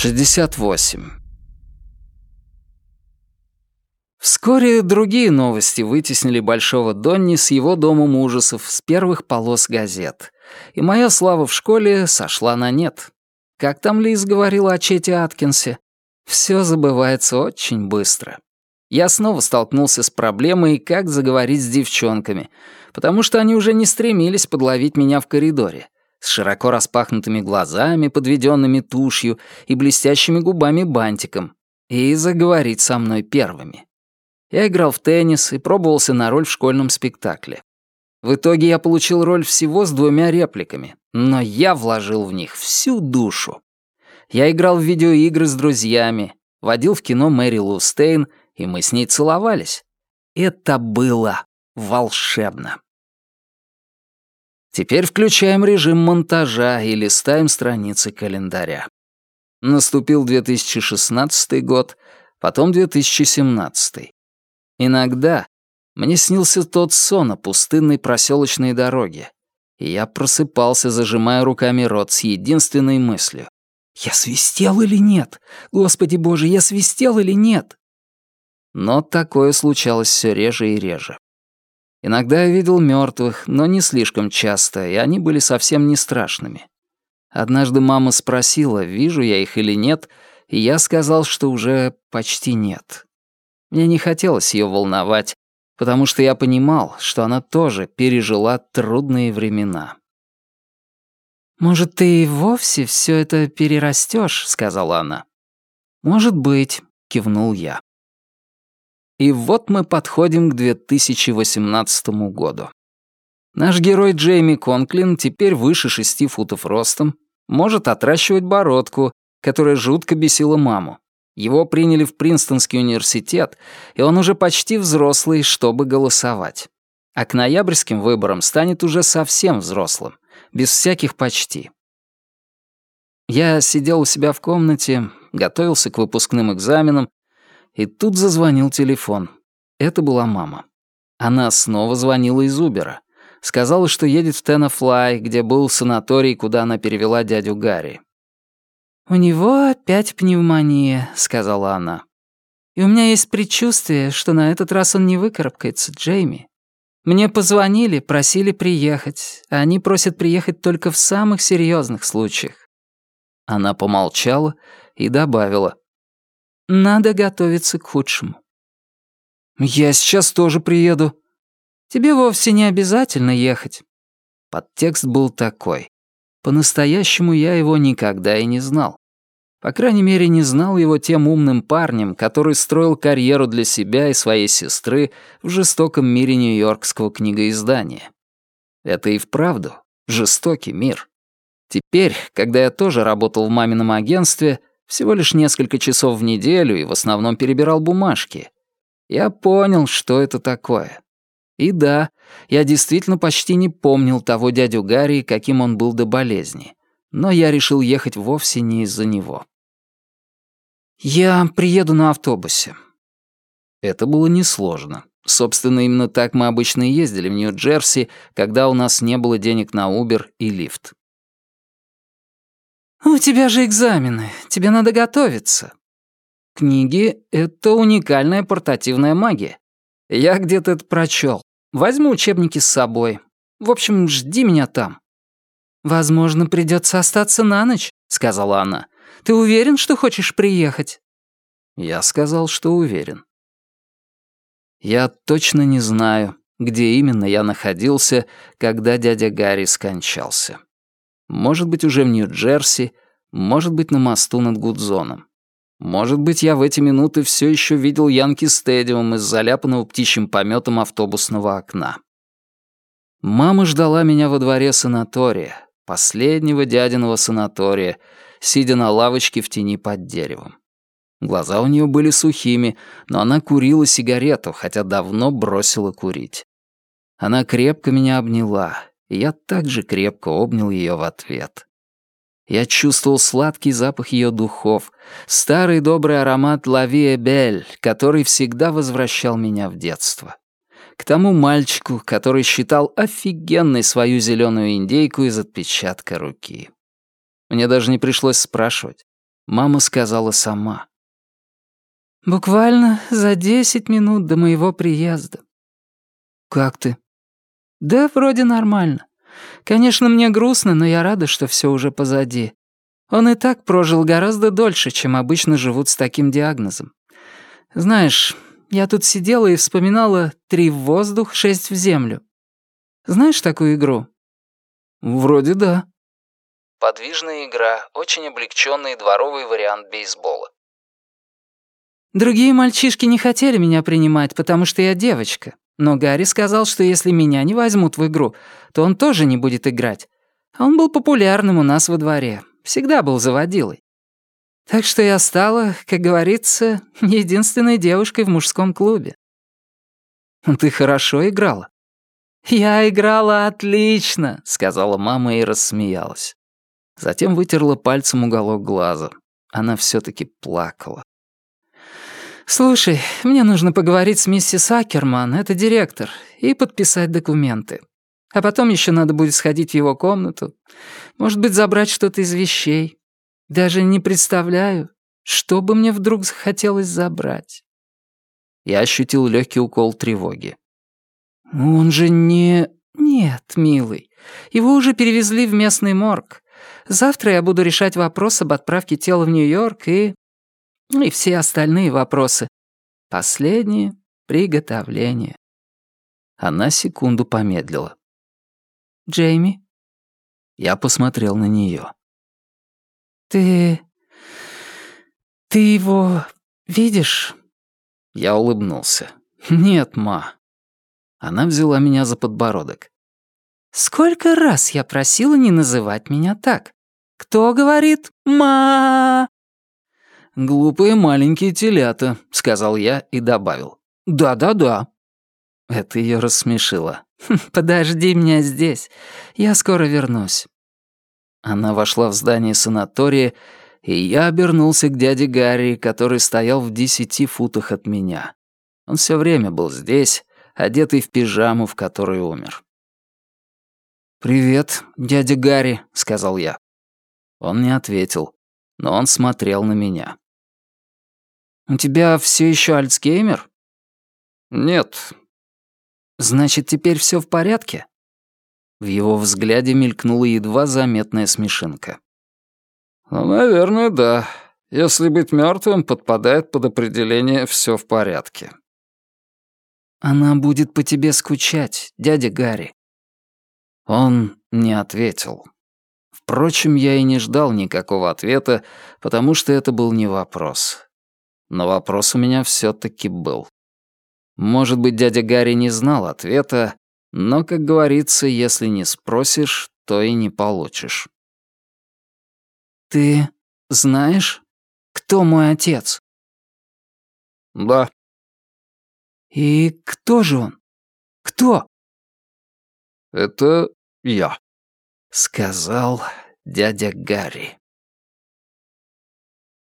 68. Вскоре другие новости вытеснили Большого Донни с его домом ужасов с первых полос газет. И моя слава в школе сошла на нет. Как там Лиз говорила о Чете Аткинсе? Все забывается очень быстро. Я снова столкнулся с проблемой, как заговорить с девчонками, потому что они уже не стремились подловить меня в коридоре. С широко распахнутыми глазами, подведенными тушью и блестящими губами бантиком. И заговорить со мной первыми. Я играл в теннис и пробовался на роль в школьном спектакле. В итоге я получил роль всего с двумя репликами, но я вложил в них всю душу. Я играл в видеоигры с друзьями, водил в кино Мэри Лу Стейн, и мы с ней целовались. Это было волшебно. Теперь включаем режим монтажа и листаем страницы календаря. Наступил 2016 год, потом 2017. Иногда мне снился тот сон о пустынной проселочной дороге, и я просыпался, зажимая руками рот с единственной мыслью. «Я свистел или нет? Господи боже, я свистел или нет?» Но такое случалось все реже и реже. Иногда я видел мертвых, но не слишком часто, и они были совсем не страшными. Однажды мама спросила, вижу я их или нет, и я сказал, что уже почти нет. Мне не хотелось ее волновать, потому что я понимал, что она тоже пережила трудные времена. «Может, ты и вовсе все это перерастешь, сказала она. «Может быть», — кивнул я. И вот мы подходим к 2018 году. Наш герой Джейми Конклин теперь выше шести футов ростом, может отращивать бородку, которая жутко бесила маму. Его приняли в Принстонский университет, и он уже почти взрослый, чтобы голосовать. А к ноябрьским выборам станет уже совсем взрослым, без всяких почти. Я сидел у себя в комнате, готовился к выпускным экзаменам, и тут зазвонил телефон. Это была мама. Она снова звонила из Убера. Сказала, что едет в Тенафлай, где был санаторий, куда она перевела дядю Гарри. «У него опять пневмония», — сказала она. «И у меня есть предчувствие, что на этот раз он не выкарабкается, Джейми. Мне позвонили, просили приехать, а они просят приехать только в самых серьезных случаях». Она помолчала и добавила. «Надо готовиться к худшему». «Я сейчас тоже приеду». «Тебе вовсе не обязательно ехать». Подтекст был такой. По-настоящему я его никогда и не знал. По крайней мере, не знал его тем умным парнем, который строил карьеру для себя и своей сестры в жестоком мире нью-йоркского книгоиздания. Это и вправду жестокий мир. Теперь, когда я тоже работал в мамином агентстве, всего лишь несколько часов в неделю и в основном перебирал бумажки, я понял, что это такое. И да, я действительно почти не помнил того дядю Гарри, каким он был до болезни. Но я решил ехать вовсе не из-за него. «Я приеду на автобусе». Это было несложно. Собственно, именно так мы обычно и ездили в Нью-Джерси, когда у нас не было денег на Uber и лифт. «У тебя же экзамены, тебе надо готовиться». Книги — это уникальная портативная магия. Я где-то это прочел. Возьму учебники с собой. В общем, жди меня там». «Возможно, придется остаться на ночь», — сказала она. «Ты уверен, что хочешь приехать?» Я сказал, что уверен. Я точно не знаю, где именно я находился, когда дядя Гарри скончался. Может быть, уже в Нью-Джерси, может быть, на мосту над Гудзоном. Может быть, я в эти минуты все еще видел Янки Стадиум из заляпанного птичьим пометом автобусного окна. Мама ждала меня во дворе санатория, последнего дядиного санатория, сидя на лавочке в тени под деревом. Глаза у нее были сухими, но она курила сигарету, хотя давно бросила курить. Она крепко меня обняла, и я также крепко обнял ее в ответ. Я чувствовал сладкий запах ее духов, старый добрый аромат «Лавия Бель», который всегда возвращал меня в детство. К тому мальчику, который считал офигенной свою зеленую индейку из отпечатка руки. Мне даже не пришлось спрашивать. Мама сказала сама. «Буквально за десять минут до моего приезда». «Как ты?» «Да вроде нормально. Конечно, мне грустно, но я рада, что все уже позади. Он и так прожил гораздо дольше, чем обычно живут с таким диагнозом. Знаешь, я тут сидела и вспоминала «три в воздух, шесть в землю». Знаешь такую игру?» «Вроде да». Подвижная игра, очень облегченный дворовый вариант бейсбола. Другие мальчишки не хотели меня принимать, потому что я девочка. Но Гарри сказал, что если меня не возьмут в игру, то он тоже не будет играть. А он был популярным у нас во дворе. Всегда был заводилой. Так что я стала, как говорится, единственной девушкой в мужском клубе. Ты хорошо играла? Я играла отлично, сказала мама и рассмеялась. Затем вытерла пальцем уголок глаза. Она все таки плакала. «Слушай, мне нужно поговорить с миссис Акерман, это директор, и подписать документы. А потом еще надо будет сходить в его комнату. Может быть, забрать что-то из вещей. Даже не представляю, что бы мне вдруг захотелось забрать». Я ощутил легкий укол тревоги. «Он же не...» «Нет, милый, его уже перевезли в местный морг. Завтра я буду решать вопрос об отправке тела в Нью-Йорк и и все остальные вопросы. Последнее — приготовление. Она секунду помедлила. «Джейми?» Я посмотрел на нее. «Ты... ты его видишь?» Я улыбнулся. «Нет, ма». Она взяла меня за подбородок. «Сколько раз я просила не называть меня так? Кто говорит «ма»?» «Глупые маленькие телята», — сказал я и добавил. «Да-да-да». Это ее рассмешило. «Хм, «Подожди меня здесь. Я скоро вернусь». Она вошла в здание санатория, и я обернулся к дяде Гарри, который стоял в десяти футах от меня. Он все время был здесь, одетый в пижаму, в которой умер. «Привет, дядя Гарри», — сказал я. Он не ответил, но он смотрел на меня. «У тебя все еще Альцгеймер?» «Нет». «Значит, теперь все в порядке?» В его взгляде мелькнула едва заметная смешинка. «Ну, наверное, да. Если быть мертвым, подпадает под определение все в порядке». «Она будет по тебе скучать, дядя Гарри». Он не ответил. Впрочем, я и не ждал никакого ответа, потому что это был не вопрос. Но вопрос у меня все-таки был. Может быть, дядя Гарри не знал ответа, но, как говорится, если не спросишь, то и не получишь. «Ты знаешь, кто мой отец?» «Да». «И кто же он? Кто?» «Это я», — сказал дядя Гарри.